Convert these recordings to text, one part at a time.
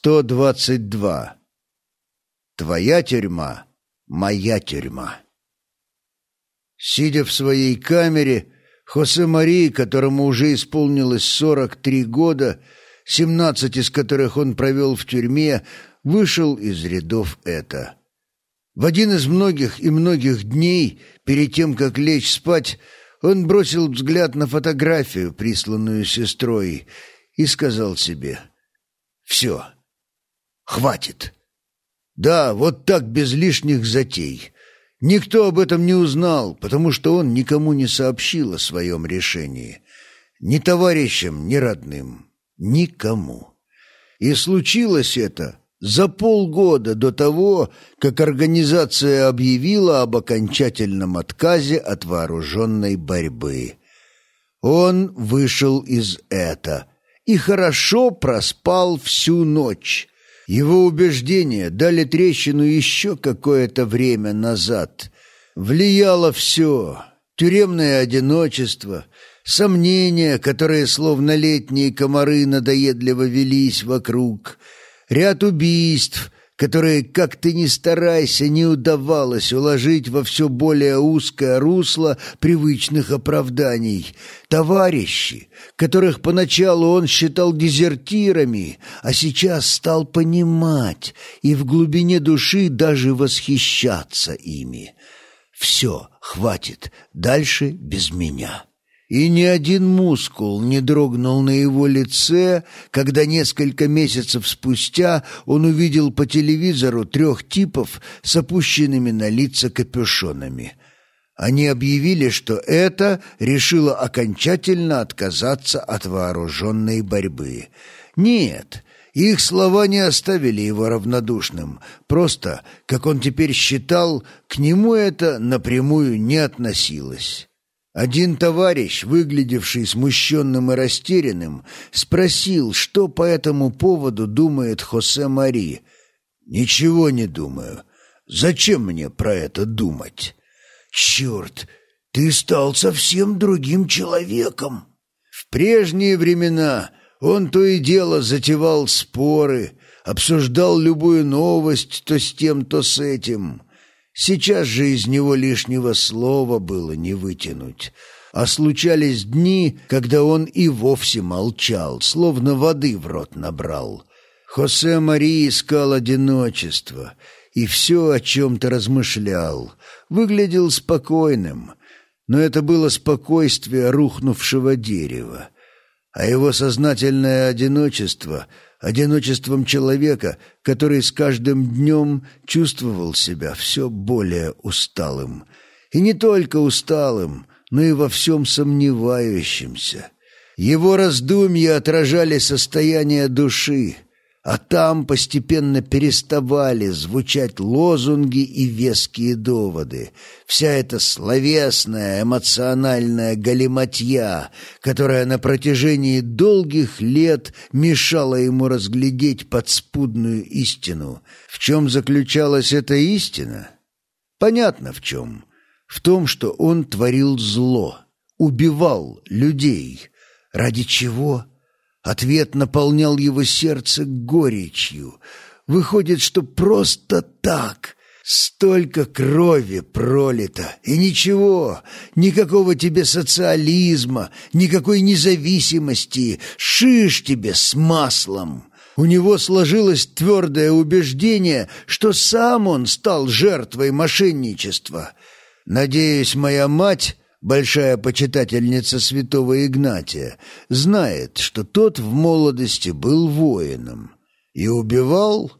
122. Твоя тюрьма — моя тюрьма. Сидя в своей камере, Хосе Мари, которому уже исполнилось 43 года, 17 из которых он провел в тюрьме, вышел из рядов это. В один из многих и многих дней, перед тем, как лечь спать, он бросил взгляд на фотографию, присланную сестрой, и сказал себе «Все». Хватит. Да, вот так без лишних затей. Никто об этом не узнал, потому что он никому не сообщил о своем решении. Ни товарищам, ни родным. Никому. И случилось это за полгода до того, как организация объявила об окончательном отказе от вооруженной борьбы. Он вышел из это и хорошо проспал всю ночь, его убеждения дали трещину еще какое-то время назад. Влияло все — тюремное одиночество, сомнения, которые словно летние комары надоедливо велись вокруг, ряд убийств — которые, как ты ни старайся, не удавалось уложить во все более узкое русло привычных оправданий. Товарищи, которых поначалу он считал дезертирами, а сейчас стал понимать и в глубине души даже восхищаться ими. «Все, хватит, дальше без меня» и ни один мускул не дрогнул на его лице, когда несколько месяцев спустя он увидел по телевизору трех типов с опущенными на лица капюшонами. Они объявили, что это решило окончательно отказаться от вооруженной борьбы. Нет, их слова не оставили его равнодушным, просто, как он теперь считал, к нему это напрямую не относилось. Один товарищ, выглядевший смущенным и растерянным, спросил, что по этому поводу думает Хосе Мари. «Ничего не думаю. Зачем мне про это думать?» «Черт, ты стал совсем другим человеком!» В прежние времена он то и дело затевал споры, обсуждал любую новость то с тем, то с этим. Сейчас же из него лишнего слова было не вытянуть. А случались дни, когда он и вовсе молчал, словно воды в рот набрал. Хосе Мари искал одиночество и все о чем-то размышлял. Выглядел спокойным, но это было спокойствие рухнувшего дерева. А его сознательное одиночество — одиночеством человека, который с каждым днем чувствовал себя все более усталым. И не только усталым, но и во всем сомневающимся. Его раздумья отражали состояние души — а там постепенно переставали звучать лозунги и веские доводы. Вся эта словесная, эмоциональная галиматья, которая на протяжении долгих лет мешала ему разглядеть подспудную истину. В чем заключалась эта истина? Понятно в чем. В том, что он творил зло, убивал людей. Ради чего? — Ответ наполнял его сердце горечью. Выходит, что просто так столько крови пролито, и ничего, никакого тебе социализма, никакой независимости, шиш тебе с маслом. У него сложилось твердое убеждение, что сам он стал жертвой мошенничества. Надеюсь, моя мать большая почитательница святого Игнатия, знает, что тот в молодости был воином и убивал.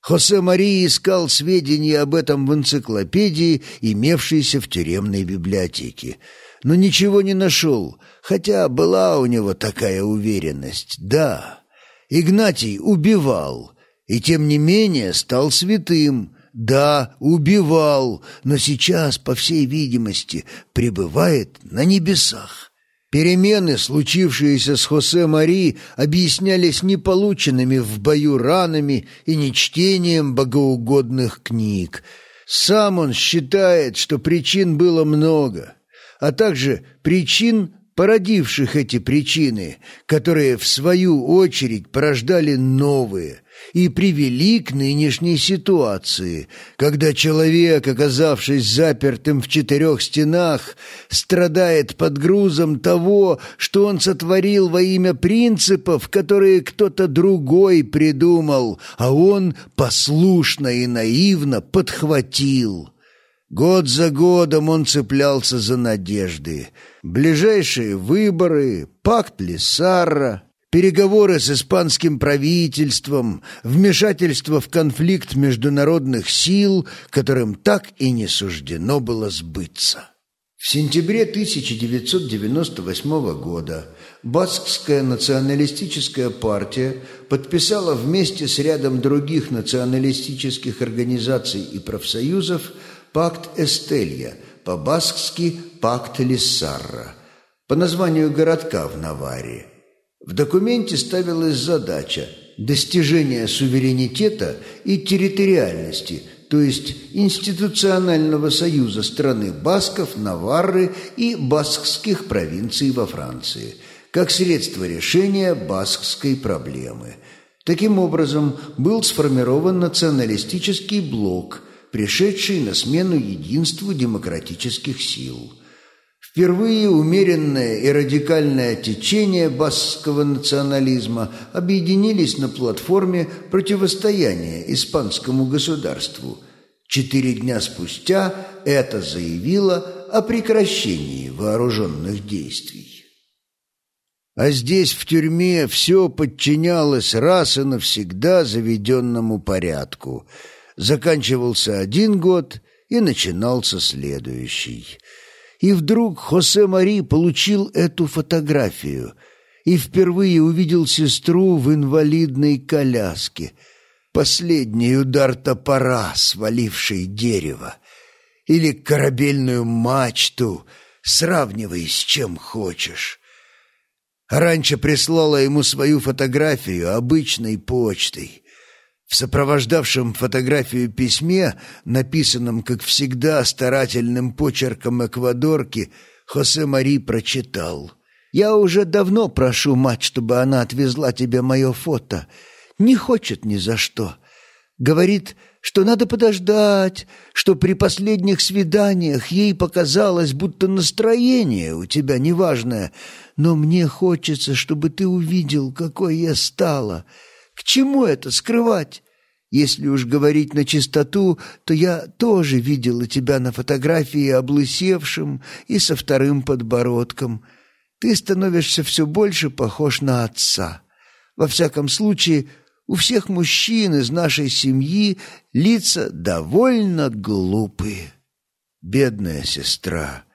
Хосе Мария искал сведения об этом в энциклопедии, имевшейся в тюремной библиотеке, но ничего не нашел, хотя была у него такая уверенность. Да, Игнатий убивал, и тем не менее стал святым, да, убивал, но сейчас, по всей видимости, пребывает на небесах. Перемены, случившиеся с Хосе Мари, объяснялись не полученными в бою ранами и не чтением богоугодных книг. Сам он считает, что причин было много, а также причин породивших эти причины, которые, в свою очередь, порождали новые и привели к нынешней ситуации, когда человек, оказавшись запертым в четырех стенах, страдает под грузом того, что он сотворил во имя принципов, которые кто-то другой придумал, а он послушно и наивно подхватил. Год за годом он цеплялся за надежды. Ближайшие выборы, пакт Лиссарра, переговоры с испанским правительством, вмешательство в конфликт международных сил, которым так и не суждено было сбыться. В сентябре 1998 года Баскская националистическая партия подписала вместе с рядом других националистических организаций и профсоюзов Пакт Эстелья, по-баскски Пакт Лиссарра, по названию городка в Наварии. В документе ставилась задача достижения суверенитета и территориальности, то есть институционального союза страны басков, Наварры и баскских провинций во Франции, как средство решения баскской проблемы. Таким образом, был сформирован националистический блок – пришедший на смену единству демократических сил. Впервые умеренное и радикальное течение баскского национализма объединились на платформе противостояния испанскому государству. Четыре дня спустя это заявило о прекращении вооруженных действий. А здесь, в тюрьме, все подчинялось раз и навсегда заведенному порядку – Заканчивался один год, и начинался следующий. И вдруг Хосе Мари получил эту фотографию и впервые увидел сестру в инвалидной коляске. Последний удар топора, сваливший дерево. Или корабельную мачту, сравнивай с чем хочешь. Раньше прислала ему свою фотографию обычной почтой. В сопровождавшем фотографию письме, написанном, как всегда, старательным почерком эквадорки, Хосе Мари прочитал. «Я уже давно прошу мать, чтобы она отвезла тебе мое фото. Не хочет ни за что. Говорит, что надо подождать, что при последних свиданиях ей показалось, будто настроение у тебя неважное, но мне хочется, чтобы ты увидел, какой я стала». К чему это скрывать? Если уж говорить на чистоту, то я тоже видела тебя на фотографии облысевшим и со вторым подбородком. Ты становишься все больше похож на отца. Во всяком случае, у всех мужчин из нашей семьи лица довольно глупые. Бедная сестра.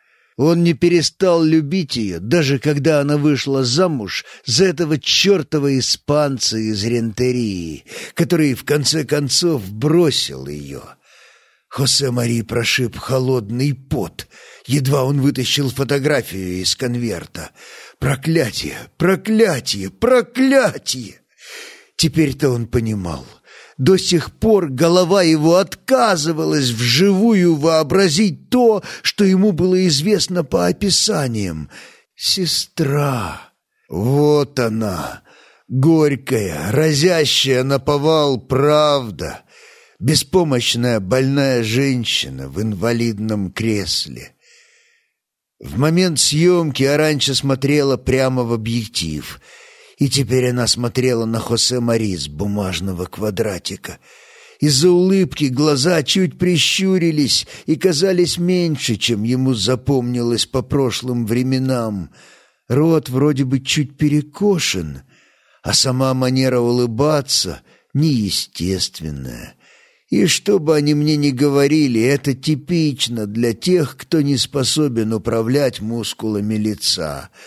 Он не перестал любить ее, даже когда она вышла замуж за этого чертова испанца из Рентерии, который в конце концов бросил ее. Хосе Мари прошиб холодный пот. Едва он вытащил фотографию из конверта. Проклятие, проклятие, проклятие! Теперь-то он понимал — до сих пор голова его отказывалась вживую вообразить то, что ему было известно по описаниям. Сестра. Вот она, горькая, разящая на повал правда, беспомощная больная женщина в инвалидном кресле. В момент съемки Аранча смотрела прямо в объектив — и теперь она смотрела на Хосе Мари с бумажного квадратика. Из-за улыбки глаза чуть прищурились и казались меньше, чем ему запомнилось по прошлым временам. Рот вроде бы чуть перекошен, а сама манера улыбаться неестественная. И что бы они мне ни говорили, это типично для тех, кто не способен управлять мускулами лица —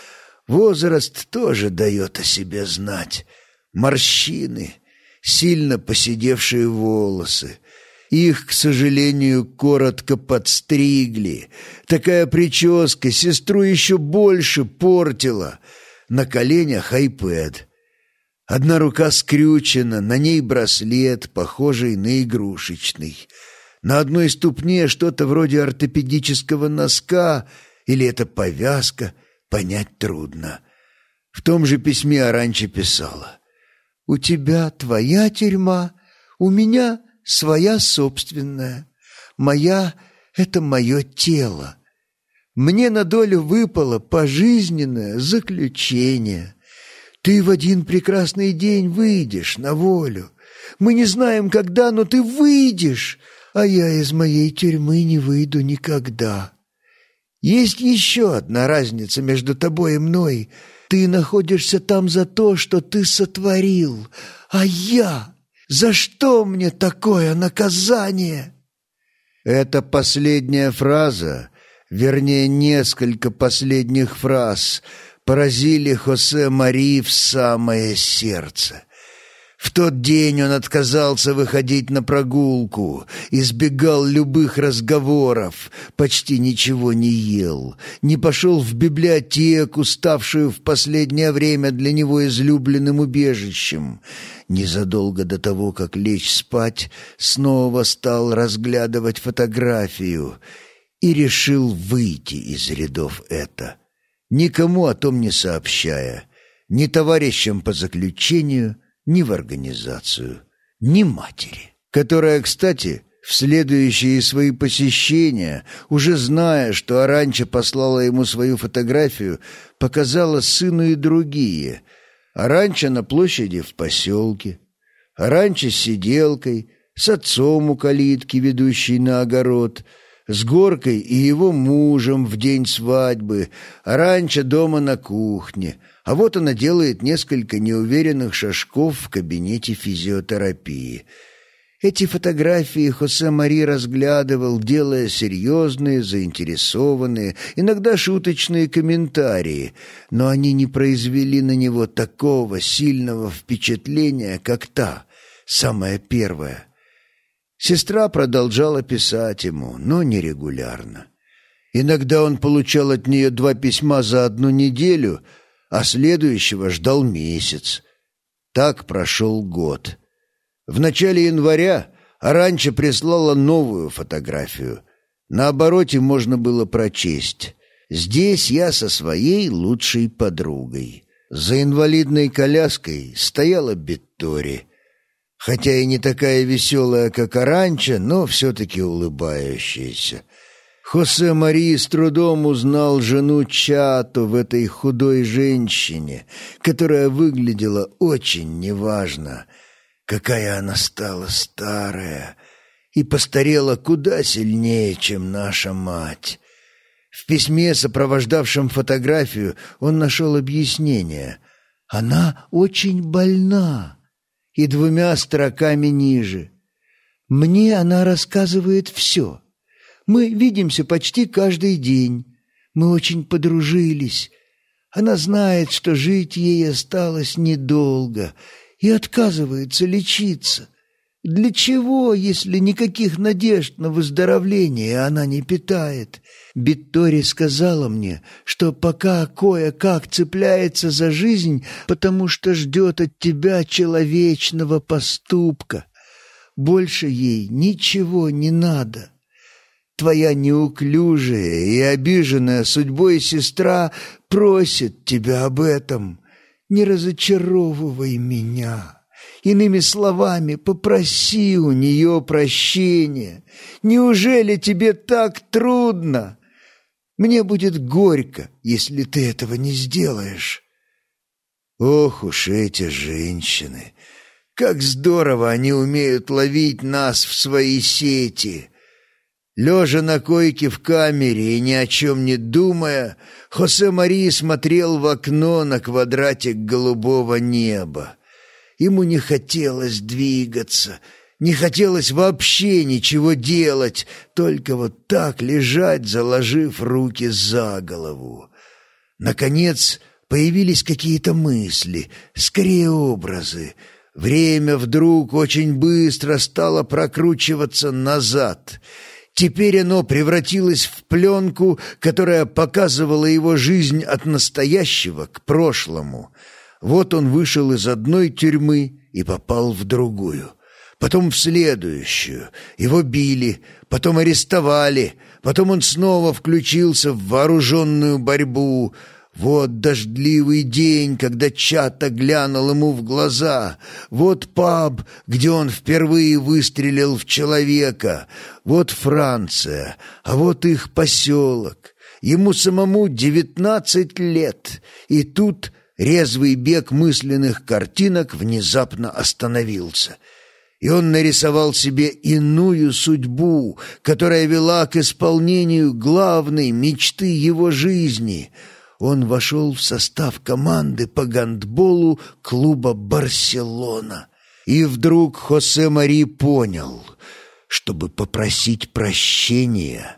Возраст тоже дает о себе знать. Морщины, сильно поседевшие волосы. Их, к сожалению, коротко подстригли. Такая прическа сестру еще больше портила. На коленях айпэд. Одна рука скрючена, на ней браслет, похожий на игрушечный. На одной ступне что-то вроде ортопедического носка, или это повязка — понять трудно. В том же письме Аранча писала «У тебя твоя тюрьма, у меня своя собственная. Моя — это мое тело. Мне на долю выпало пожизненное заключение. Ты в один прекрасный день выйдешь на волю. Мы не знаем, когда, но ты выйдешь, а я из моей тюрьмы не выйду никогда. Есть еще одна разница между тобой и мной. Ты находишься там за то, что ты сотворил, а я... За что мне такое наказание?» Эта последняя фраза вернее, несколько последних фраз поразили Хосе Мари в самое сердце. В тот день он отказался выходить на прогулку, избегал любых разговоров, почти ничего не ел, не пошел в библиотеку, ставшую в последнее время для него излюбленным убежищем. Незадолго до того, как лечь спать, снова стал разглядывать фотографию — и решил выйти из рядов это, никому о том не сообщая, ни товарищам по заключению, ни в организацию, ни матери, которая, кстати, в следующие свои посещения, уже зная, что Аранча послала ему свою фотографию, показала сыну и другие. Аранча на площади в поселке, Аранча с сиделкой, с отцом у калитки, ведущей на огород — с Горкой и его мужем в день свадьбы, а раньше дома на кухне. А вот она делает несколько неуверенных шажков в кабинете физиотерапии. Эти фотографии Хосе Мари разглядывал, делая серьезные, заинтересованные, иногда шуточные комментарии, но они не произвели на него такого сильного впечатления, как та, самая первая — Сестра продолжала писать ему, но нерегулярно. Иногда он получал от нее два письма за одну неделю, а следующего ждал месяц. Так прошел год. В начале января Аранча прислала новую фотографию. На обороте можно было прочесть «Здесь я со своей лучшей подругой». За инвалидной коляской стояла Беттори — хотя и не такая веселая, как Аранча, но все-таки улыбающаяся. Хосе Мари с трудом узнал жену Чату в этой худой женщине, которая выглядела очень неважно. Какая она стала старая и постарела куда сильнее, чем наша мать. В письме, сопровождавшем фотографию, он нашел объяснение. «Она очень больна» и двумя строками ниже. Мне она рассказывает все. Мы видимся почти каждый день. Мы очень подружились. Она знает, что жить ей осталось недолго и отказывается лечиться. Для чего, если никаких надежд на выздоровление она не питает? Биттори сказала мне, что пока кое-как цепляется за жизнь, потому что ждет от тебя человечного поступка. Больше ей ничего не надо. Твоя неуклюжая и обиженная судьбой сестра просит тебя об этом. Не разочаровывай меня». Иными словами, попроси у нее прощения. Неужели тебе так трудно? Мне будет горько, если ты этого не сделаешь. Ох уж эти женщины! Как здорово они умеют ловить нас в свои сети! Лежа на койке в камере и ни о чем не думая, Хосе Мари смотрел в окно на квадратик голубого неба. Ему не хотелось двигаться, не хотелось вообще ничего делать, только вот так лежать, заложив руки за голову. Наконец появились какие-то мысли, скорее образы. Время вдруг очень быстро стало прокручиваться назад — Теперь оно превратилось в пленку, которая показывала его жизнь от настоящего к прошлому. Вот он вышел из одной тюрьмы и попал в другую. Потом в следующую. Его били, потом арестовали, потом он снова включился в вооруженную борьбу. Вот дождливый день, когда Чата глянул ему в глаза. Вот паб, где он впервые выстрелил в человека. Вот Франция, а вот их поселок. Ему самому девятнадцать лет, и тут резвый бег мысленных картинок внезапно остановился — и он нарисовал себе иную судьбу, которая вела к исполнению главной мечты его жизни — он вошел в состав команды по гандболу клуба «Барселона». И вдруг Хосе Мари понял, чтобы попросить прощения,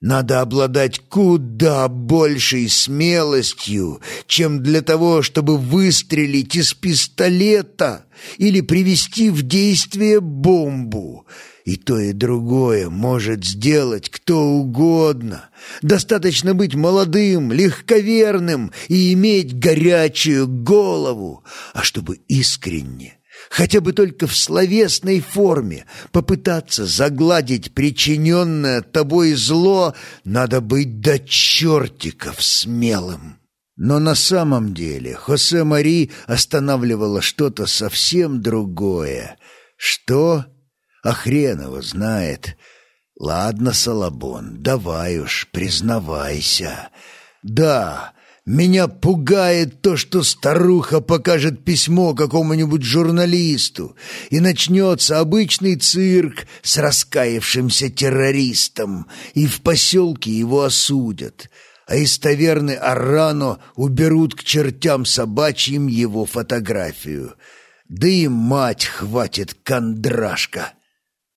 надо обладать куда большей смелостью, чем для того, чтобы выстрелить из пистолета или привести в действие бомбу — и то, и другое может сделать кто угодно. Достаточно быть молодым, легковерным и иметь горячую голову. А чтобы искренне, хотя бы только в словесной форме, попытаться загладить причиненное тобой зло, надо быть до чертиков смелым. Но на самом деле Хосе Мари останавливало что-то совсем другое. Что? А хрен его знает. Ладно, Салабон, давай уж, признавайся. Да, меня пугает то, что старуха покажет письмо какому-нибудь журналисту, и начнется обычный цирк с раскаявшимся террористом, и в поселке его осудят, а из таверны Аррано уберут к чертям собачьим его фотографию. Да и мать хватит кондрашка.